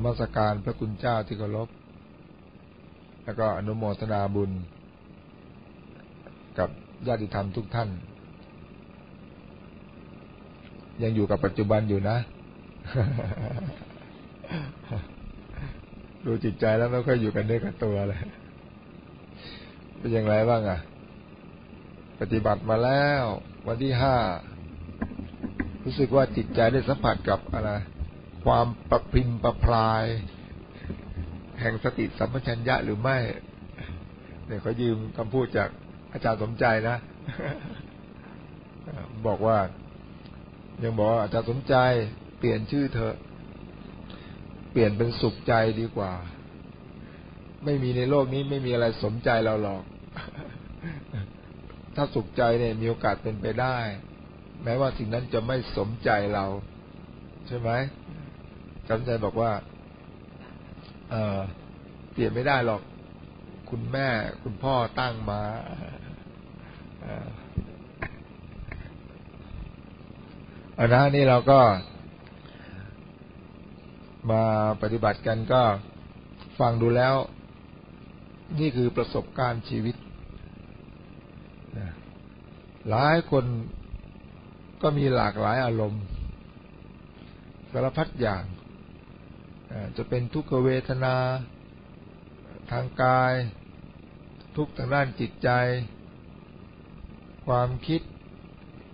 กราบนมัสการพระคุณเจ้าที่เคารพ แล้วก็อนุโมทนาบุญ กับญาติธรรมทุกท่าน ยังอยู่กับปัจจุบันอยู่นะ ดูจิตใจแล้วไม่ค่อยอยู่กันเนื้อกับตัวเลยเป็นอย่างไรบ้างอะ ปฏิบัติมาแล้ว วันที่ห้ารู้สึกว่าจิตใจได้สัมผัสกับอะไร ความประพิมประพลาย แห่งสติสัมปชัญญะหรือไม่ เนี่ยเขายืมคำพูดจากอาจารย์สมใจนะ บอกว่า ยังบอกอาจารย์สมใจ เปลี่ยนชื่อเธอ เปลี่ยนเป็นสุขใจดีกว่า ไม่มีในโลกนี้ไม่มีอะไรสมใจเราหรอกถ้าสุขใจเนี่ยมีโอกาสเป็นไปได้ แม้ว่าสิ่งนั้นจะไม่สมใจเรา ใช่ไหม จำใจบอกว่า เออเปลี่ยนไม่ได้หรอก คุณแม่ คุณพ่อตั้งมาอันนั้นนี่เราก็ มาปฏิบัติกันก็ฟังดูแล้ว นี่คือประสบการณ์ชีวิตหลายคนก็มีหลากหลายอารมณ์ สารพัดอย่าง จะเป็นทุกขเวทนาทางกาย ทุกทางด้านจิตใจ ความคิด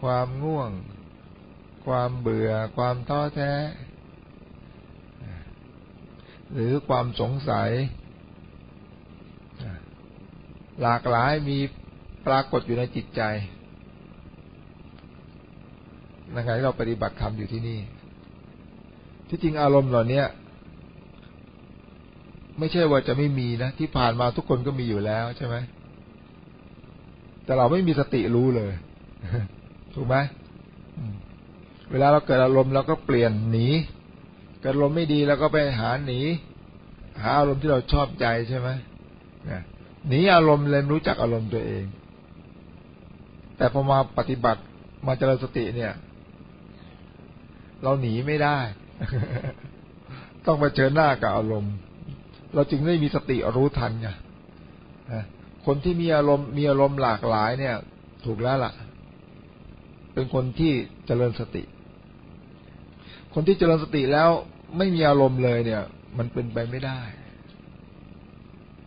ความง่วง ความเบื่อ ความท้อแท้ หรือความสงสัย หลากหลายมีปรากฏอยู่ในจิตใจในขณะที่เราปฏิบัติธรรมอยู่ที่นี่ ที่จริงอารมณ์เหล่านี้ ไม่ใช่ว่าจะไม่มีนะ ที่ผ่านมาทุกคนก็มีอยู่แล้วใช่ไหมแต่เราไม่มีสติรู้เลย ถูกไหมเวลาเราเกิดอารมณ์เราก็เปลี่ยนหนี เกิดอารมณ์ไม่ดีเราก็ไปหาหนี หาอารมณ์ที่เราชอบใจใช่ไหมหนีอารมณ์เลยรู้จักอารมณ์ตัวเอง แต่พอมาปฏิบัติมาเจริญสติเนี่ย เราหนีไม่ได้ ต้องมาเจอหน้ากับอารมณ์ เราจึงได้มีสติรู้ทันไงคนที่มีอารมณ์มีอารมณ์หลากหลายเนี่ย ถูกแล้วล่ะ เป็นคนที่เจริญสติ คนที่เจริญสติแล้วไม่มีอารมณ์เลยเนี่ย มันเป็นไปไม่ได้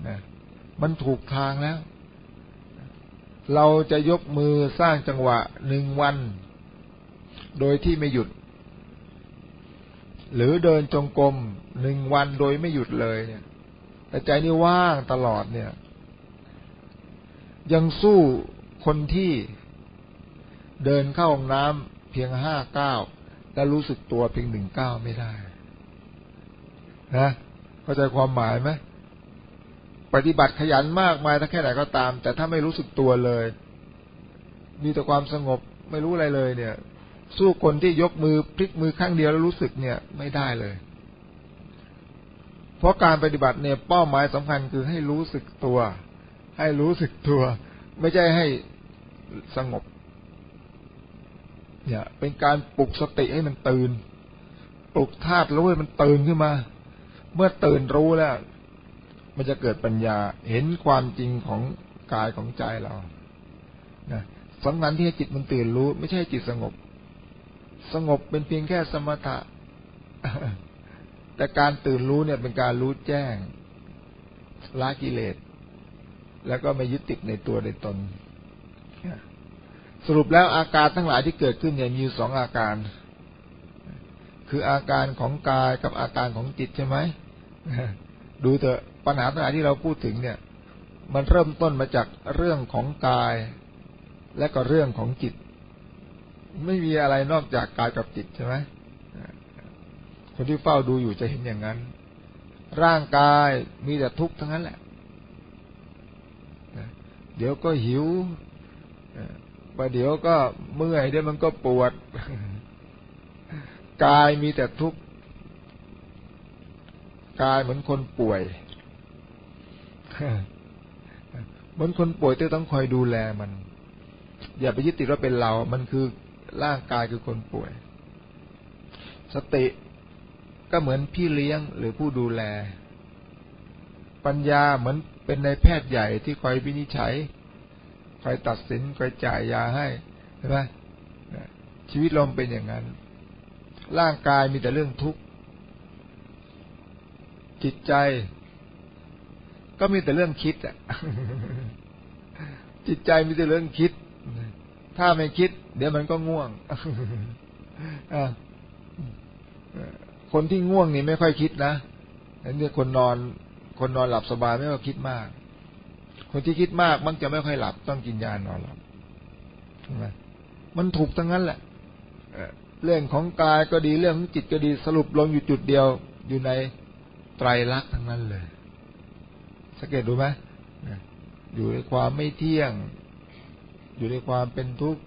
นะมันถูกทางแล้ว เราจะยกมือสร้างจังหวะหนึ่งวัน โดยที่ไม่หยุด หรือเดินจงกรมหนึ่งวันโดยไม่หยุดเลยเนี่ย แต่ใจนี่ว่างตลอดเนี่ย ยังสู้คนที่เดินเข้าห้องน้ำเพียงห้าเก้าแล้วรู้สึกตัวเพียงหนึ่งเก้าไม่ได้ นะเข้าใจความหมายไหมปฏิบัติขยันมากมายถ้าแค่ไหนก็ตาม แต่ถ้าไม่รู้สึกตัวเลย มีแต่ความสงบไม่รู้อะไรเลยเนี่ย สู้คนที่ยกมือพลิกมือข้างเดียวแล้วรู้สึกเนี่ย ไม่ได้เลย เพราะการปฏิบัติเนี่ยเป้าหมายสำคัญคือให้รู้สึกตัว ให้รู้สึกตัว ไม่ใช่ให้สงบ เนี่ย เป็นการปลุกสติให้มันตื่น ปลุกธาตุรู้ให้มันตื่นขึ้นมา เมื่อตื่นรู้แล้ว มันจะเกิดปัญญาเห็นความจริงของกายของใจเรานะสำคัญที่ให้จิตมันตื่นรู้ ไม่ใช่จิตสงบ สงบเป็นเพียงแค่สมถะ แต่การตื่นรู้เนี่ยเป็นการรู้แจ้งละกิเลส แล้วก็ไม่ยึดติดในตัวในตน สรุปแล้วอาการทั้งหลายที่เกิดขึ้นเนี่ยมีสองอาการ คืออาการของกายกับอาการของจิตใช่ไหมดูเถอะปัญหาทั้งหลายที่เราพูดถึงเนี่ย มันเริ่มต้นมาจากเรื่องของกาย และก็เรื่องของจิต ไม่มีอะไรนอกจากกายกับจิตใช่ไหม คนที่เฝ้าดูอยู่จะเห็นอย่างนั้น ร่างกายมีแต่ทุกข์ทั้งนั้นแหละเดี๋ยวก็หิวประเดี๋ยวก็เมื่อยเดี๋ยวมันก็ปวด กายมีแต่ทุกข์กายเหมือนคนป่วย เหมือนคนป่วยที่ต้องคอยดูแลมัน อย่าไปยึดติดว่าเป็นเรา มันคือร่างกายคือคนป่วย สติ ก็เหมือนพี่เลี้ยงหรือผู้ดูแล ปัญญาเหมือนเป็นในแพทย์ใหญ่ที่คอยวินิจฉัย คอยตัดสินคอยจ่ายยาให้ใช่ไหมชีวิตลมเป็นอย่างนั้น ร่างกายมีแต่เรื่องทุกข์ จิตใจ ก็มีแต่เรื่องคิดอะ จิตใจมีแต่เรื่องคิด ถ้าไม่คิด เดี๋ยวมันก็ง่วง คนที่ง่วงนี่ไม่ค่อยคิดนะอันนี้คนนอน คนนอนหลับสบายไม่ค่อยคิดมาก คนที่คิดมากมักจะไม่ค่อยหลับต้องกินยานอนหลับใช่ไหมมันถูกทั้งนั้นแหละเรื่องของกายก็ดีเรื่องของจิตก็ดีสรุปลงอยู่จุดเดียว อยู่ในไตรลักษณ์ทั้งนั้นเลย สังเกตดูไหมอยู่ในความไม่เที่ยง อยู่ในความเป็นทุกข์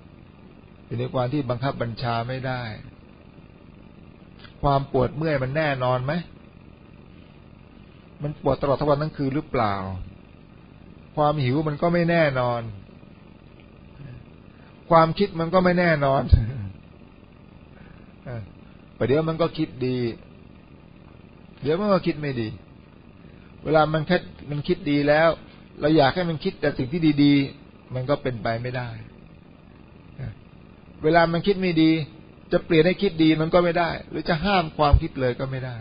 อยู่ในความที่บังคับบัญชาไม่ได้ ความปวดเมื่อยมันแน่นอนไหม มันปวดตลอดทั้งวันทั้งคืนหรือเปล่า ความหิวมันก็ไม่แน่นอน ความคิดมันก็ไม่แน่นอนประเดี๋ยวมันก็คิดดี เดี๋ยวมันก็คิดไม่ดี เวลามันคิดมันคิดดีแล้ว เราอยากให้มันคิดแต่สิ่งที่ดี ๆ มันก็เป็นไปไม่ได้ เวลามันคิดไม่ดี จะเปลี่ยนให้คิดดีมันก็ไม่ได้ หรือจะห้ามความคิดเลยก็ไม่ได้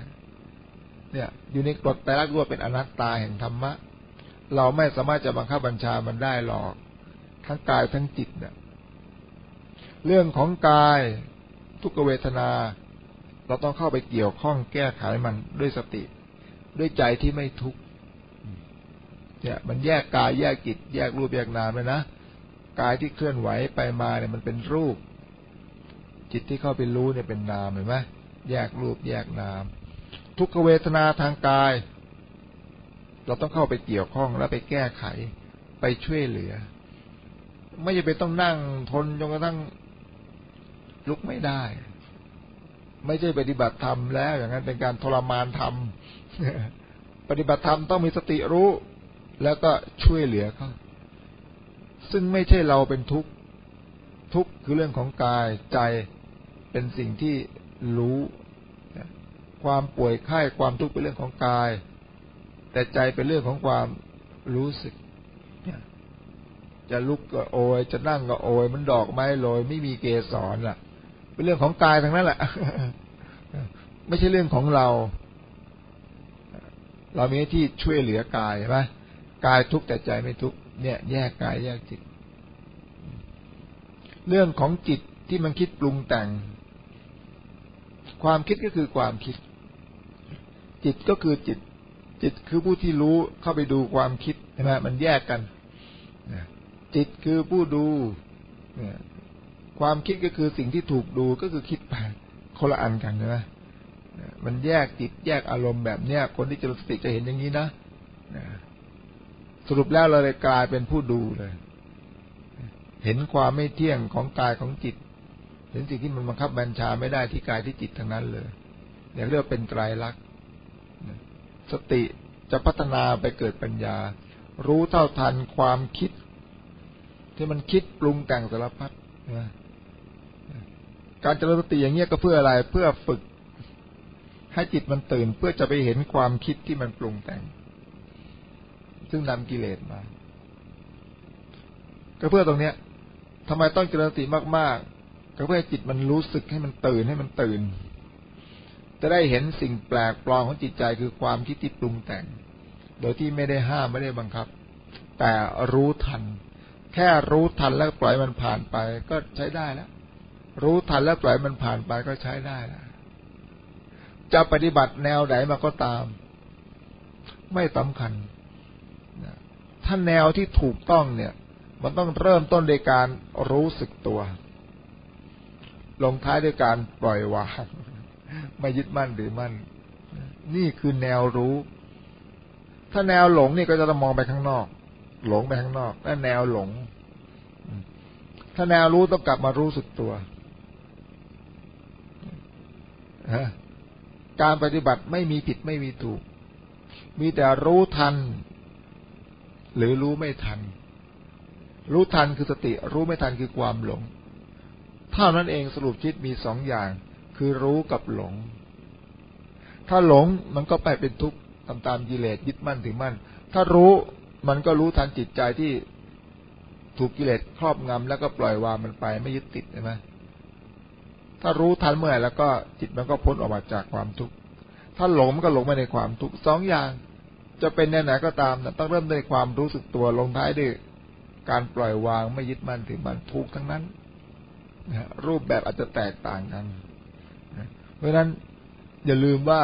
เนี่ย อยู่ในกฎแต่ละรวดเป็นอนัตตาแห่งธรรมะ เราไม่สามารถจะบังคับบัญชามันได้หรอก ทั้งกายทั้งจิตเนี่ยเรื่องของกายทุกเวทนา เราต้องเข้าไปเกี่ยวข้องแก้ไขมันด้วยสติ ด้วยใจที่ไม่ทุกข์เนี่ย มันแยกกายแยกจิตแยกรูปแยกนามเลยนะกายที่เคลื่อนไหวไปมาเนี่ยมันเป็นรูป จิตที่เข้าไปรู้เนี่ยเป็นนามเห็นไหมแยกรูปแยกนาม ทุกขเวทนาทางกาย เราต้องเข้าไปเกี่ยวข้องแล้วไปแก้ไขไปช่วยเหลือ ไม่จะไปต้องนั่งทนจนกระทั่งลุกไม่ได้ ไม่ใช่ปฏิบัติธรรมแล้ว อย่างนั้นเป็นการทรมานธรรมปฏิบัติธรรมต้องมีสติรู้ แล้วก็ช่วยเหลือเขาซึ่งไม่ใช่เราเป็นทุกข์ทุกข์คือเรื่องของกายใจ เป็นสิ่งที่รู้ ความป่วยไข้ความทุกข์เป็นเรื่องของกาย แต่ใจเป็นเรื่องของความรู้สึก จะลุกก็โอย จะนั่งก็โอย มันดอกไม้โรยไม่มีเกสรล่ะ เป็นเรื่องของกายทั้งนั้นแหละ ไม่ใช่เรื่องของเรา เรามีหน้าที่ช่วยเหลือกายใช่ไหมกายทุกข์แต่ใจไม่ทุกข์เนี่ย แยกกายแยกจิต เรื่องของจิตที่มันคิดปรุงแต่ง ความคิดก็คือความคิด จิตก็คือจิต จิตคือผู้ที่รู้เข้าไปดูความคิดใช่ไหมมันแยกกันจิตคือผู้ดูความคิดก็คือสิ่งที่ถูกดูก็คือคิดไปคนละอันกันนะมันแยกจิตแยกอารมณ์แบบเนี้ย คนที่จะสติจะเห็นอย่างนี้นะสรุปแล้วเราเลยกลายเป็นผู้ดูเลย เห็นความไม่เที่ยงของกายของจิต เห็นสิ่งที่มันบังคับบัญชาไม่ได้ที่กายที่จิตทั้งนั้นเลยอย่าเรียกเป็นไตรลักษณ์สติจะพัฒนาไปเกิดปัญญา รู้เท่าทันความคิด ที่มันคิดปรุงแต่งสารพัดการเจริญสติอย่างเงี้ยก็เพื่ออะไรเพื่อฝึก ให้จิตมันตื่นเพื่อจะไปเห็นความคิดที่มันปรุงแต่ง ซึ่งนำกิเลสมา ก็เพื่อตรงเนี้ยทำไมต้องเจริญสติมากๆ เพื่อให้จิตมันรู้สึกให้มันตื่นให้มันตื่น จะได้เห็นสิ่งแปลกปลอมของจิตใจคือความคิดที่ปรุงแต่ง โดยที่ไม่ได้ห้ามไม่ได้บังคับ แต่รู้ทัน แค่รู้ทันแล้วปล่อยมันผ่านไปก็ใช้ได้แล้ว รู้ทันแล้วปล่อยมันผ่านไปก็ใช้ได้แล้วจะปฏิบัติแนวไหนมาก็ตาม ไม่สำคัญถ้าแนวที่ถูกต้องเนี่ย มันต้องเริ่มต้นโดยการรู้สึกตัว ลงท้ายด้วยการปล่อยวางไม่ยึดมั่นหรือมั่น นี่คือแนวรู้ ถ้าแนวหลงนี่ก็จะต้องมองไปข้างนอก หลงไปข้างนอกนั่นแนวหลง ถ้าแนวรู้ต้องกลับมารู้สึกตัวการปฏิบัติไม่มีผิดไม่มีถูก มีแต่รู้ทัน หรือรู้ไม่ทัน รู้ทันคือสติ รู้ไม่ทันคือความหลง เท่านั้นเองสรุปชิดมีสองอย่าง คือรู้กับหลง ถ้าหลงมันก็ไปเป็นทุกข์ตามตามกิเลสยึดมั่นถือมั่น ถ้ารู้มันก็รู้ทันจิตใจที่ถูกกิเลสครอบงำแล้วก็ปล่อยวางมันไปไม่ยึดติดใช่ไหมถ้ารู้ทันเมื่อไหร่แล้วก็จิตมันก็พ้นออกมาจากความทุกข์ ถ้าหลงมันก็หลงไปในความทุกข์สองอย่าง จะเป็นแนไหนก็ตามต้องเริ่มด้วยความรู้สึกตัวลงท้ายด้วยการปล่อยวางไม่ยึดมั่นถือมั่นทุกทั้งนั้น รูปแบบอาจจะแตกต่างกันเพราะฉะนั้นอย่าลืมว่า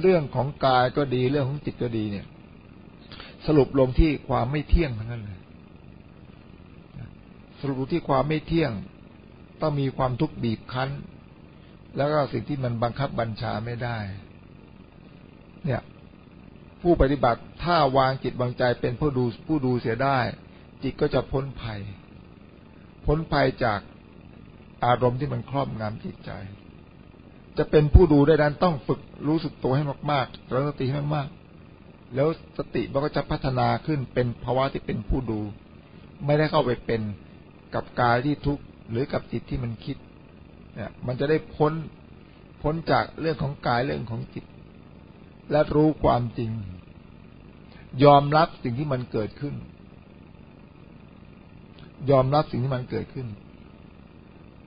เรื่องของกายก็ดีเรื่องของจิตก็ดีเนี่ย สรุปลงที่ความไม่เที่ยงทั้งนั้นเลยสรุปที่ความไม่เที่ยง ต้องมีความทุกข์บีบคั้น แล้วก็สิ่งที่มันบังคับบัญชาไม่ได้ เนี่ย ผู้ปฏิบัติถ้าวางจิตวางใจเป็นผู้ดูผู้ดูเสียได้ จิตก็จะพ้นภัย พ้นภัยจากอารมณ์ที่มันครอบงำจิตใจ จะเป็นผู้ดูได้นั้นต้องฝึกรู้สึกตัวให้มากๆแล้วสติให้มากๆแล้วสติมันก็จะพัฒนาขึ้นเป็นภาวะที่เป็นผู้ดู ไม่ได้เข้าไปเป็นกับกายที่ทุกข์หรือกับจิตที่มันคิด เนี่ย มันจะได้พ้นพ้นจากเรื่องของกายเรื่องของจิต และรู้ความจริง ยอมรับสิ่งที่มันเกิดขึ้น ยอมรับสิ่งที่มันเกิดขึ้น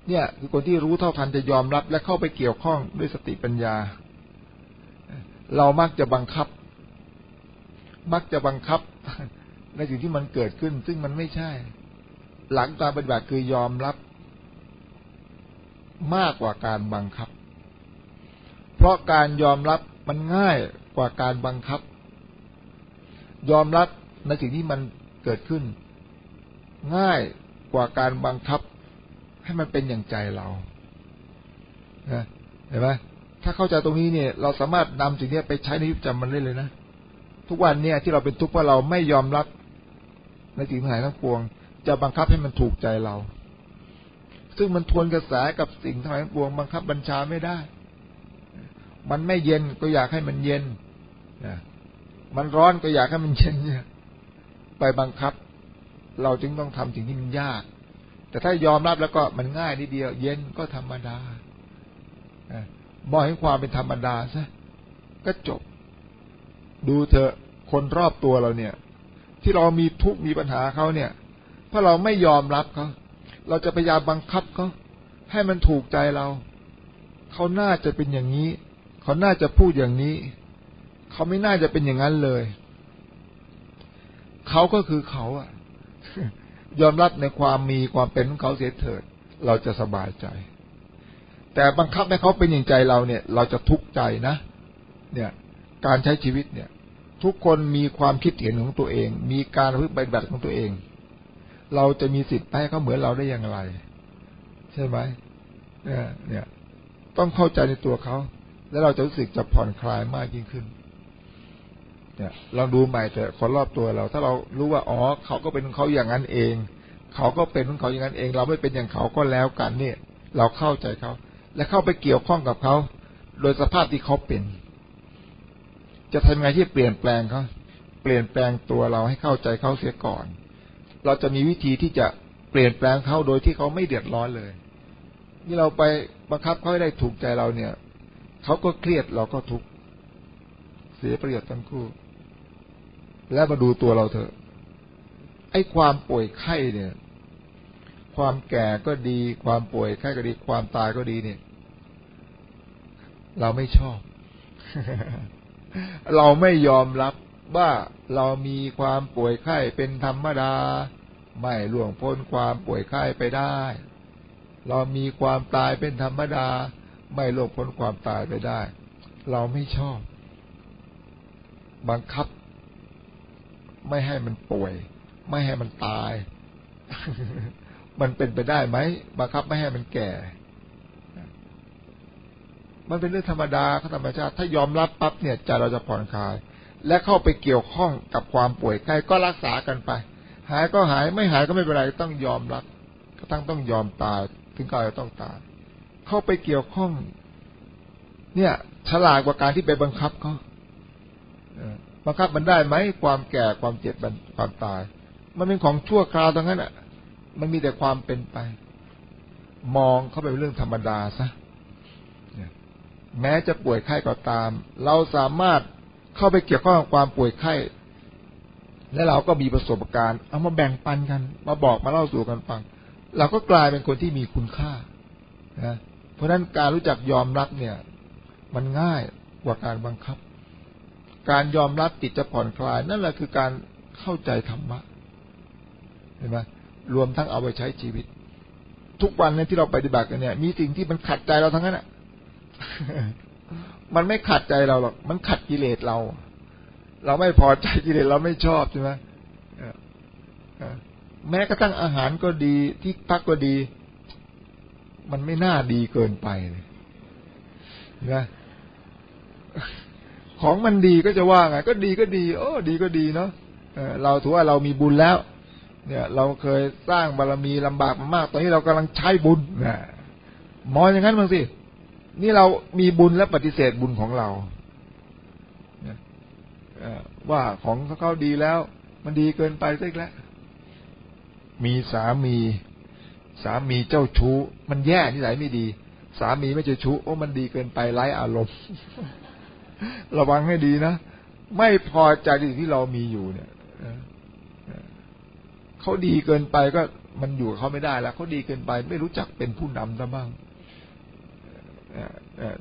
เนี่ยคือคนที่รู้เท่าทันจะยอมรับและเข้าไปเกี่ยวข้องด้วยสติปัญญา เรามักจะบังคับ มักจะบังคับ ในสิ่งที่มันเกิดขึ้น ซึ่งมันไม่ใช่ หลังการปฏิบัติคือยอมรับ มากกว่าการบังคับ เพราะการยอมรับมันง่ายกว่าการบังคับ ยอมรับในสิ่งที่มันเกิดขึ้น ง่ายกว่าการบังคับ ให้มันเป็นอย่างใจเราเห็นไหมถ้าเข้าใจตรงนี้เนี่ย เราสามารถนำสิ่งนี้ไปใช้ในชีวิตประจำวันได้เลยนะทุกวันเนี่ยที่เราเป็นทุกข์เพราะเราไม่ยอมรับในสิ่งทั้งหลายทั้งปวง จะบังคับให้มันถูกใจเรา ซึ่งมันทวนกระแสกับสิ่งทั้งหลายทั้งปวง บังคับบัญชาไม่ได้ มันไม่เย็นก็อยากให้มันเย็นนะมันร้อนก็อยากให้มันเย็นเนี่ย ไปบังคับ เราจึงต้องทำสิ่งที่มันยาก แต่ถ้ายอมรับแล้วก็มันง่ายนิดเดียว เย็นก็ธรรมดามองให้ความเป็นธรรมดาซะก็จบ ดูเถอะคนรอบตัวเราเนี่ย ที่เรามีทุกข์มีปัญหาเขาเนี่ย ถ้าเราไม่ยอมรับเขาเราจะพยายามบังคับเขาให้มันถูกใจเรา เขาน่าจะเป็นอย่างนี้ เขาน่าจะพูดอย่างนี้ เขาไม่น่าจะเป็นอย่างนั้นเลย เขาก็คือเขาอะ ยอมรับในความมีความเป็นของเขาเสียเถิด เราจะสบายใจ แต่บังคับให้เขาเป็นอย่างใจเราเนี่ย เราจะทุกข์ใจนะ เนี่ย การใช้ชีวิตเนี่ย ทุกคนมีความคิดเห็นของตัวเอง มีการพึ่งปฏิบัติของตัวเอง เราจะมีสิทธิ์ให้เขาเหมือนเราได้อย่างไร ใช่ไหมเนี่ย เนี่ย ต้องเข้าใจในตัวเขา แล้วเราจะรู้สึกจะผ่อนคลายมากยิ่งขึ้น เนี่ยลองดูใหม่แต่คนรอบตัวเรา ถ้าเรารู้ว่าอ๋อเขาก็เป็นของเขาอย่างนั้นเอง เขาก็เป็นของเขาอย่างนั้นเอง เราไม่เป็นอย่างเขาก็แล้วกันเนี่ย เราเข้าใจเขา และเข้าไปเกี่ยวข้องกับเขาโดยสภาพที่เขาเป็น จะทำไงที่เปลี่ยนแปลงเขาเปลี่ยนแปลงตัวเราให้เข้าใจเขาเสียก่อน เราจะมีวิธีที่จะเปลี่ยนแปลงเขาโดยที่เขาไม่เดือดร้อนเลย นี่เราไปบังคับเขาให้ได้ถูกใจเราเนี่ย เขาก็เครียดเราก็ทุกข์เสียประโยชน์ทั้งคู่ แล้วมาดูตัวเราเถอะ ไอ้ความป่วยไข้เนี่ย ความแก่ก็ดี ความป่วยไข้ก็ดี ความตายก็ดีเนี่ย เราไม่ชอบ เราไม่ยอมรับว่าเรามีความป่วยไข้เป็นธรรมดา ไม่ล่วงพ้นความป่วยไข้ไปได้ เรามีความตายเป็นธรรมดา ไม่ล่วงพ้นความตายไปได้ เราไม่ชอบ บังคับ ไม่ให้มันป่วย ไม่ให้มันตาย มันเป็นไปได้ไหมบังคับไม่ให้มันแก่ มันเป็นเรื่องธรรมดาธรรมชาติ ถ้ายอมรับปั๊บเนี่ยใจเราจะผ่อนคลาย และเข้าไปเกี่ยวข้องกับความป่วยไข้ก็รักษากันไป หายก็หายไม่หายก็ไม่เป็นไรต้องยอมรับ ก็ต้องต้องยอมตายถึงก็จะต้องตายเข้าไปเกี่ยวข้อง เนี่ย ฉลาดกว่าการที่ไปบังคับเขา บังคับมันได้ไหมความแก่ความเจ็บความตาย มันเป็นของชั่วคราวทั้งนั้นอะ มันมีแต่ความเป็นไป มองเข้าไปเป็นเรื่องธรรมดาซะแม้จะป่วยไข้ก็ตาม เราสามารถเข้าไปเกี่ยวข้องกับความป่วยไข้ และเราก็มีประสบการณ์ เอามาแบ่งปันกัน มาบอกมาเล่าสู่กันฟัง เราก็กลายเป็นคนที่มีคุณค่านะเพราะฉะนั้นการรู้จักยอมรับเนี่ย มันง่ายกว่าการบังคับ การยอมรับจิตจะผ่อนคลาย นั่นแหละคือการเข้าใจธรรมะเห็นไหมรวมทั้งเอาไปใช้ชีวิต ทุกวันเนี่ยที่เราปฏิบัติกันเนี่ย มีสิ่งที่มันขัดใจเราทั้งนั้นอะมันไม่ขัดใจเราหรอก มันขัดกิเลสเรา เราไม่พอใจกิเลสเราไม่ชอบใช่ไหมแม้กระทั่งอาหารก็ดีที่พักก็ดี มันไม่น่าดีเกินไปเลยนะ ของมันดีก็จะว่าไงก็ดีก็ดีโอ้ดีก็ดีเนาะเราถือว่าเรามีบุญแล้ว เนี่ย เราเคยสร้างบารมีลำบากมามาก ตอนนี้เรากำลังใช้บุญนะมองอย่างนั้นบ้งสินี่เรามีบุญและปฏิเสธบุญของเราว่าของเขาดีแล้ว มันดีเกินไปสักแล้วมีสามี สามีเจ้าชู้ มันแย่ที่ไหนไม่ดี สามีไม่เจ้าชู้โอ้มันดีเกินไปไร้อารมณ์ ระวังให้ดีนะไม่พอใจสิ่งที่เรามีอยู่เนี่ยเขาดีเกินไปก็มันอยู่เขาไม่ได้แล้วเขาดีเกินไป ไม่รู้จักเป็นผู้นำซะบ้าง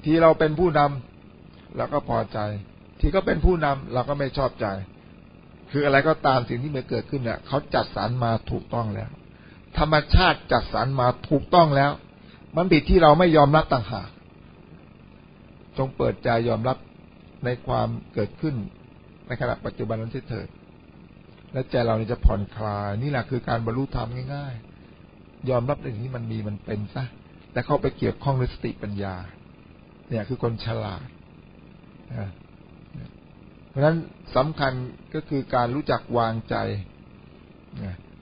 ที่เราเป็นผู้นำเราก็พอใจ ที่เขาเป็นผู้นำเราก็ไม่ชอบใจ คืออะไรก็ตามสิ่งที่มันเกิดขึ้นเนี่ยเขาจัดสรรมาถูกต้องแล้ว ธรรมชาติจัดสรรมาถูกต้องแล้ว มันผิดที่เราไม่ยอมรับต่างหากจงเปิดใจยอมรับ ในความเกิดขึ้นในขณะปัจจุบันนั้นเถิด และใจเรานี่จะผ่อนคลาย นี่แหละคือการบรรลุธรรมง่าย ๆ ยอมรับในสิ่งที่มันมีมันเป็นซะแต่เข้าไปเกี่ยวข้องด้วยสติปัญญา เนี่ยคือคนฉลาดเพราะฉะนั้นสำคัญก็คือการรู้จักวางใจ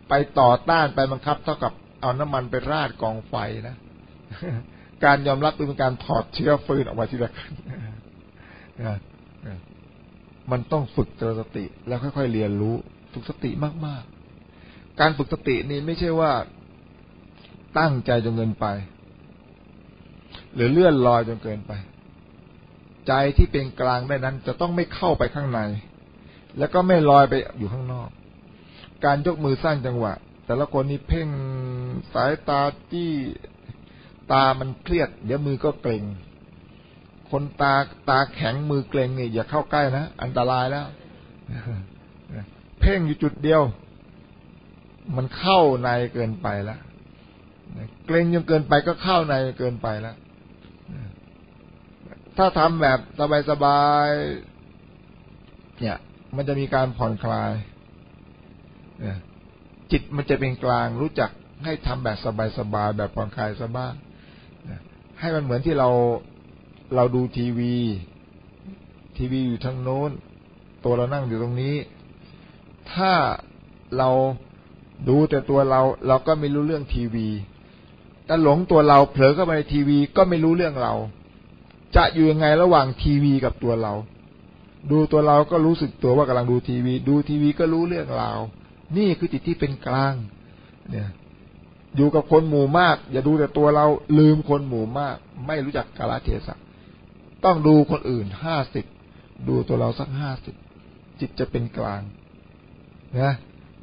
ไปต่อต้านไปบังคับเท่ากับเอาน้ำมันไปราดกองไฟนะ การยอมรับเป็นการถอดเชื้อฟืนออกมาทีละขั้น มันต้องฝึกเจริญสติ แล้วค่อยๆเรียนรู้ฝึกสติมากๆ การฝึกสตินี่ไม่ใช่ว่าตั้งใจจนเงินไป หรือเลื่อนลอยจนเกินไป ใจที่เป็นกลางได้นั้น จะต้องไม่เข้าไปข้างใน แล้วก็ไม่ลอยไปอยู่ข้างนอก การยกมือสร้างจังหวะ แต่ละคนนี่เพ่งสายตาที่ตามันเครียด เดี๋ยวมือก็เกร็ง คนตาตาแข็งมือเกร็งนี่อย่าเข้าใกล้นะอันตรายแล้วเพ่งอยู่จุดเดียว มันเข้าในเกินไปแล้วเกรงจนเกินไปก็เข้าในเกินไปแล้วถ้าทำแบบสบายๆเนี่ย มันจะมีการผ่อนคลายเนี่ยจิตมันจะเป็นกลางรู้จักให้ทำแบบสบายๆแบบผ่อนคลายสบายให้มันเหมือนที่เรา เราดูทีวี ทีวีอยู่ทางโน้น ตัวเรานั่งอยู่ตรงนี้ ถ้าเราดูแต่ตัวเรา เราก็ไม่รู้เรื่องทีวีถ้าหลงตัวเราเผลอเข้าไปในทีวีก็ไม่รู้เรื่องเรา จะอยู่ยังไงระหว่างทีวีกับตัวเรา ดูตัวเราก็รู้สึกตัวว่ากำลังดูทีวี ดูทีวีก็รู้เรื่องราว นี่คือจิตที่เป็นกลาง เนี่ย อยู่กับคนหมู่มาก อย่าดูแต่ตัวเราลืมคนหมู่มาก ไม่รู้จักกาลเทศะ ต้องดูคนอื่นห้าสิบดูตัวเราสักห้าสิบจิตจะเป็นกลางนะ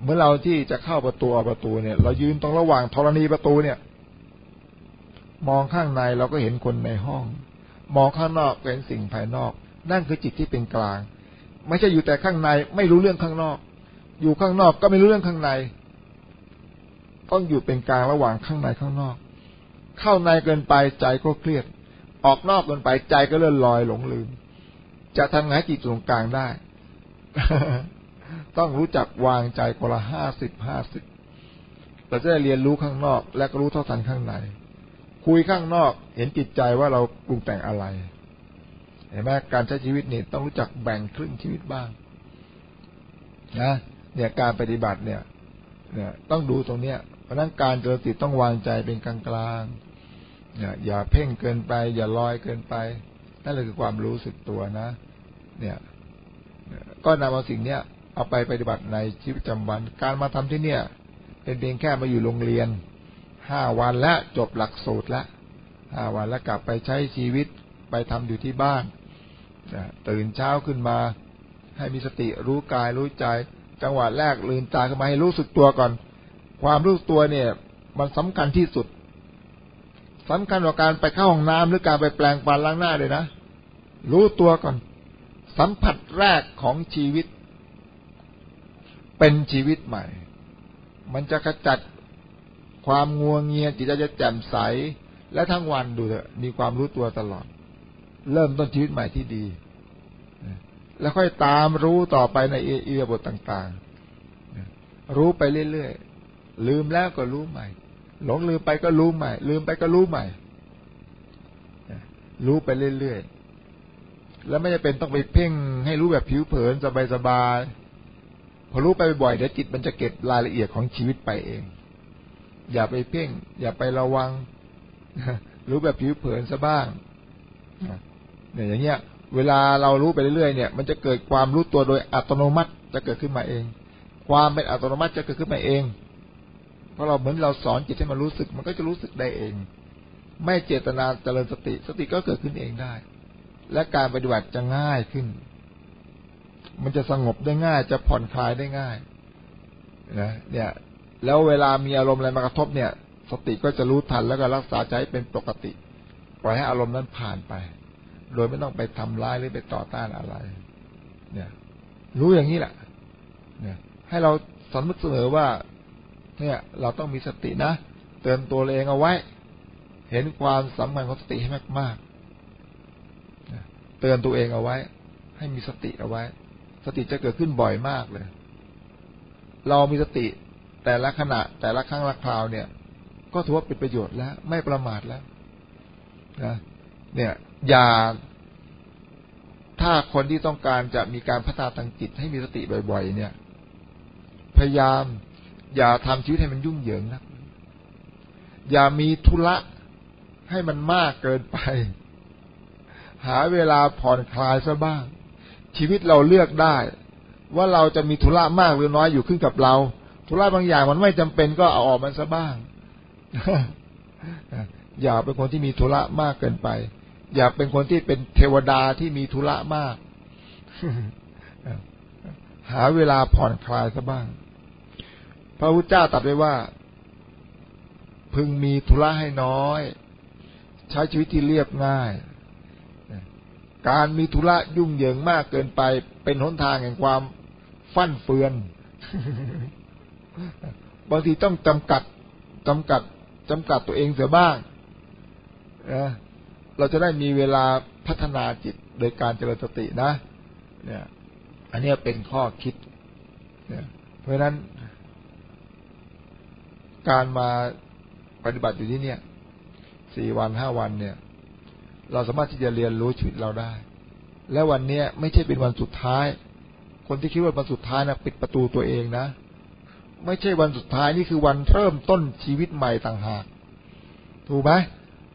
เมื่อเราที่จะเข้าประตูประตูเนี่ย เรายืนตรงระหว่างธรณีประตูเนี่ย มองข้างในเราก็เห็นคนในห้อง มองข้างนอกเป็นสิ่งภายนอก นั่นคือจิตที่เป็นกลาง ไม่ใช่อยู่แต่ข้างในไม่รู้เรื่องข้างนอก อยู่ข้างนอกก็ไม่รู้เรื่องข้างใน ต้องอยู่เป็นกลางระหว่างข้างในข้างนอก เข้าในเกินไปใจก็เครียด ออกนอกเกินไปใจก็เลื่อนลอยหลงลืม จะทำไงจิตตรงกลางได้ ต้องรู้จักวางใจคนละห้าสิบห้าสิบเราจะได้เรียนรู้ข้างนอก และก็รู้เท่าทันข้างใน คุยข้างนอก เห็นจิตใจว่าเราปรุงแต่งอะไรเห็นไหมการใช้ชีวิตนี่ต้องรู้จักแบ่งครึ่งชีวิตบ้าง นะเนี่ยการปฏิบัติเนี่ย เนี่ย ต้องดูตรงเนี้ยเพราะนั้นการเจริญสติต้องวางใจเป็นกลางกลาง เนี่ยอย่าเพ่งเกินไป อย่าลอยเกินไป นั่นแหละคือความรู้สึกตัวนะ เนี่ยก็นำเอาสิ่งเนี้ยเอาไปปฏิบัติในชีวิตประจำวัน การมาทำที่เนี่ย เป็นเพียงแค่มาอยู่โรงเรียนห้าวันแล้วจบหลักสูตรแล้วห้าวันแล้วกลับไปใช้ชีวิตไปทำอยู่ที่บ้านตื่นเช้าขึ้นมา ให้มีสติรู้กายรู้ใจ จังหวะแรกลืมตาขึ้นมาให้รู้สึกตัวก่อน ความรู้ตัวเนี่ย มันสำคัญที่สุด สำคัญกว่าการไปเข้าห้องน้ำหรือการไปแปลงฟันล้างหน้าเลยนะ รู้ตัวก่อน สัมผัสแรกของชีวิต เป็นชีวิตใหม่ มันจะขจัดความงัวงเงียจิตใจจะแจ่มใส และทั้งวันดูเถอะมีความรู้ตัวตลอด เริ่มต้นชีวิตใหม่ที่ดี แล้วค่อยตามรู้ต่อไปในเอียบทต่าง ๆ รู้ไปเรื่อยๆลืมแล้วก็รู้ใหม่ หลงลืมไปก็รู้ใหม่ ลืมไปก็รู้ใหม่ รู้ไปเรื่อยๆ แล้วไม่จะเป็นต้องไปเพ่งให้รู้แบบผิวเผินสบายๆ พอรู้ไปบ่อยเดี๋ยวจิตมันจะเก็บรายละเอียดของชีวิตไปเอง อย่าไปเพ่ง อย่าไประวัง รู้แบบผิวเผินซะบ้างเนี่ยอย่างเงี้ย เวลาเรารู้ไปเรื่อยๆเนี่ย มันจะเกิดความรู้ตัวโดยอัตโนมัติจะเกิดขึ้นมาเอง ความเป็นอัตโนมัติจะเกิดขึ้นมาเอง เพราะเราเหมือนเราสอนจิตให้มันรู้สึก มันก็จะรู้สึกได้เอง ไม่เจตนาเจริญสติ สติก็เกิดขึ้นเองได้ และการปฏิบัติจะง่ายขึ้น มันจะสงบได้ง่าย จะผ่อนคลายได้ง่ายนะเนี่ย แล้วเวลามีอารมณ์อะไรมากระทบเนี่ย สติก็จะรู้ทันแล้วก็รักษาใจเป็นปกติ ปล่อยให้อารมณ์นั้นผ่านไป โดยไม่ต้องไปทำร้ายหรือไปต่อต้านอะไร เนี่ย รู้อย่างนี้แหละเนี่ย ให้เราสำนึกเสมอว่า เนี่ยเราต้องมีสตินะ เตือนตัวเองเอาไว้ เห็นความสำคัญของสติให้มากๆเตือนตัวเองเอาไว้ ให้มีสติเอาไว้ สติจะเกิดขึ้นบ่อยมากเลย เรามีสติแต่ละขณะ แต่ละครั้งละคราวเนี่ย ก็ถือว่าเป็นประโยชน์แล้ว ไม่ประมาทแล้วนะเนี่ย อย่าถ้าคนที่ต้องการจะมีการพัฒนาทางจิตให้มีสติบ่อย ๆ เนี่ย พยายาม อย่าทำชีวิตให้มันยุ่งเหยิงนะอย่ามีธุระให้มันมากเกินไป หาเวลาผ่อนคลายซะบ้าง ชีวิตเราเลือกได้ ว่าเราจะมีธุระมากหรือน้อยอยู่ขึ้นกับเรา ธุระบางอย่างมันไม่จำเป็นก็เอาออกมันซะบ้าง อย่าเป็นคนที่มีธุระมากเกินไป อย่าเป็นคนที่เป็นเทวดาที่มีธุระมาก หาเวลาผ่อนคลายซะบ้าง พระพุทธเจ้าตรัสไว้ว่า พึงมีธุระให้น้อย ใช้ชีวิตที่เรียบง่าย การมีธุระยุ่งเหยิงมากเกินไป เป็นหนทางแห่งความฟั่นเฟือน บางทีต้องจำกัดจำกัดจำกัดตัวเองเสียบ้างนะเราจะได้มีเวลาพัฒนาจิตโดยการเจริญสตินะ เนี่ย อันนี้เป็นข้อคิด เนี่ย เพราะฉะนั้น การมาปฏิบัติอยู่ที่เนี่ยสี่วันห้าวันเนี่ย เราสามารถที่จะเรียนรู้ชีวิตเราได้ และวันเนี้ยไม่ใช่เป็นวันสุดท้าย คนที่คิดว่าวันสุดท้ายนะปิดประตูตัวเองนะ ไม่ใช่วันสุดท้ายนี่คือวันเริ่มต้นชีวิตใหม่ต่างหาก ถูกไหม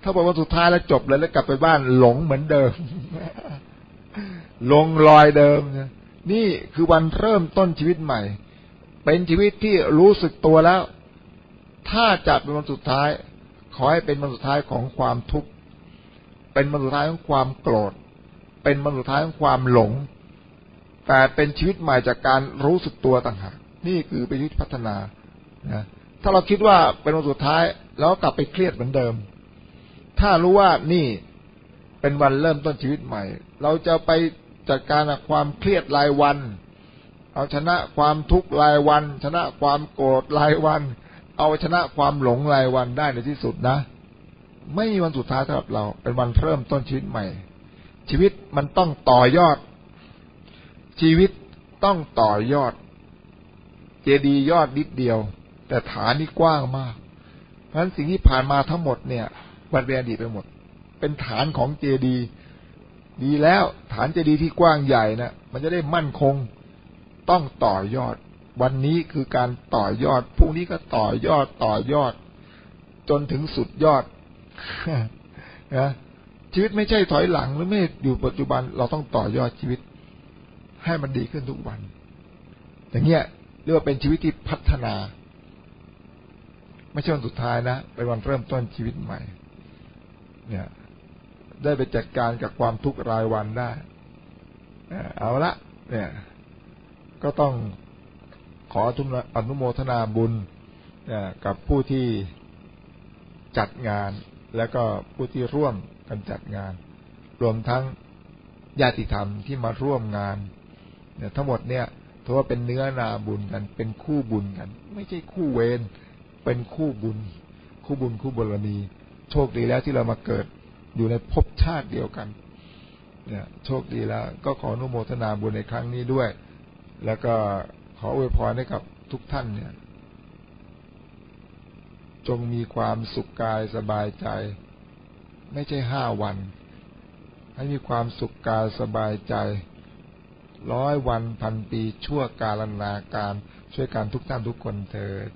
ถ้าบอกวันสุดท้ายแล้วจบเลยแล้วกลับไปบ้านหลงเหมือนเดิมลงรอยเดิมนี่คือวันเริ่มต้นชีวิตใหม่ เป็นชีวิตที่รู้สึกตัวแล้ว ถ้าจะเป็นวันสุดท้าย ขอให้เป็นวันสุดท้ายของความทุกข์เป็นวันสุดท้ายของความโกรธ เป็นวันสุดท้ายของความหลง แต่เป็นชีวิตใหม่จากการรู้สึกตัวต่างหากนี่คือเป็นยุทธพัฒนานะถ้าเราคิดว่าเป็นวันสุดท้ายแล้วกลับไปเครียดเหมือนเดิม ถ้ารู้ว่านี่เป็นวันเริ่มต้นชีวิตใหม่ เราจะไปจัดการความเครียดรายวัน เอาชนะความทุกข์รายวัน ชนะความโกรธรายวัน เอาชนะความหลงรายวันได้ในที่สุดนะ ไม่มีวันสุดท้ายสำหรับเรา เป็นวันเริ่มต้นชีวิตใหม่ ชีวิตมันต้องต่อยอด ชีวิตต้องต่อยอด เจดียอดนิดเดียว แต่ฐานนี่กว้างมาก เพราะฉะนั้นสิ่งที่ผ่านมาทั้งหมดเนี่ยวันเป็นอดีตไปหมด เป็นฐานของเจดี ดีแล้วฐานเจดีที่กว้างใหญ่นะมันจะได้มั่นคงต้องต่อยอด วันนี้คือการต่อยอดพรุ่งนี้ก็ต่อยอดต่อยอด จนถึงสุดยอดนะชีวิตไม่ใช่ถอยหลังหรือไม่อยู่ปัจจุบัน เราต้องต่อยอดชีวิต ให้มันดีขึ้นทุกวัน อย่างเงี้ยเรียกว่าเป็นชีวิตที่พัฒนา ไม่ใช่วันสุดท้ายนะเป็นวันเริ่มต้นชีวิตใหม่ เนี่ย ได้ไปจัดการกับความทุกข์รายวันได้เอาละเนี่ย ก็ต้อง ขออนุโมทนาบุญกับผู้ที่จัดงาน แล้วก็ผู้ที่ร่วมกันจัดงาน รวมทั้งญาติธรรมที่มาร่วมงานเนี่ยทั้งหมดเนี่ยถือว่าเป็นเนื้อนาบุญกัน เป็นคู่บุญกัน ไม่ใช่คู่เวรเป็นคู่บุญ คู่บุญคู่บารมี โชคดีแล้วที่เรามาเกิดอยู่ในภพชาติเดียวกันเนี่ยโชคดีแล้ว ก็ขออนุโมทนาบุญในครั้งนี้ด้วย แล้วก็ ขออวยพรให้กับทุกท่านเนี่ย จงมีความสุขกายสบายใจ ไม่ใช่ห้าวัน ให้มีความสุขกายสบายใจ ร้อยวันพันปีชั่วกาลนาการ ช่วยกันทุกท่านทุกคนเถิด